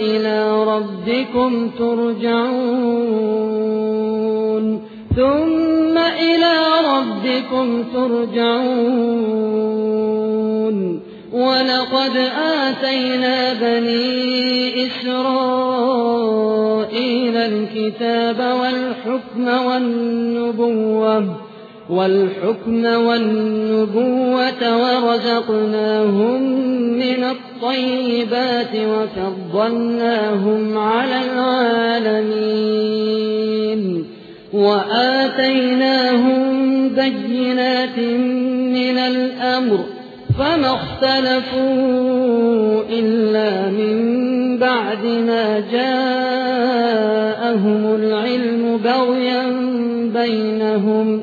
إلى ربكم ترجعون. ثم إلى ربكم ترجعون. ولقد آتينا بني إسرائيل الكتاب والحكم والنبوة والحكم والنبوة ورزقناهم من الطيبات وفضلناهم على العالمين وآتيناهم بينات من الأمر فما اختلفوا إلا من بعد ما جاءهم العلم بغيا بينهم